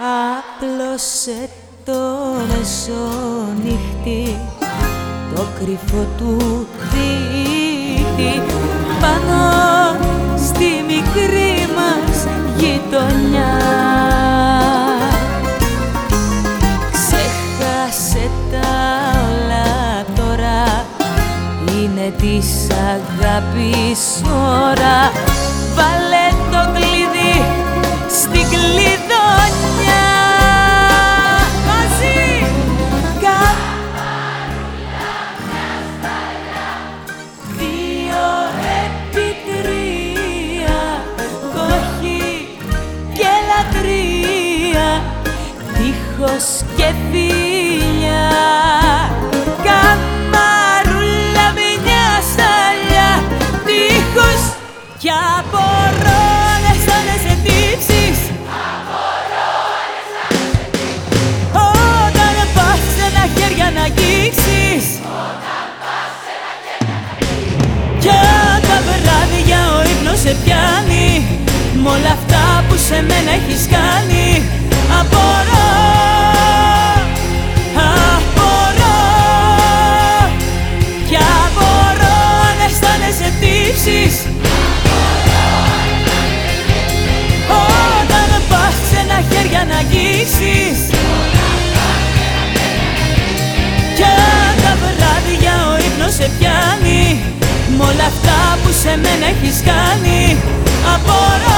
Άπλωσε το μεσονύχτη το κρυφό του δίχτυ πάνω στη μικρή μας γειτονιά. Ξέχασε τα όλα τώρα είναι της αγάπης ώρα Τείχος και φίλια Καμαρούλα μια σταλιά. Τείχος κι απορώ να αισθάνεσαι τύψεις Όταν πας σε ένα χέρια να αγγίξεις Κι αν τα βράδια ο ύπνος σε πιάνει Μ' όλα αυτά που σε μένα έχεις κάνει Απορώ Απορώ έχεις κάνει. Απορώ.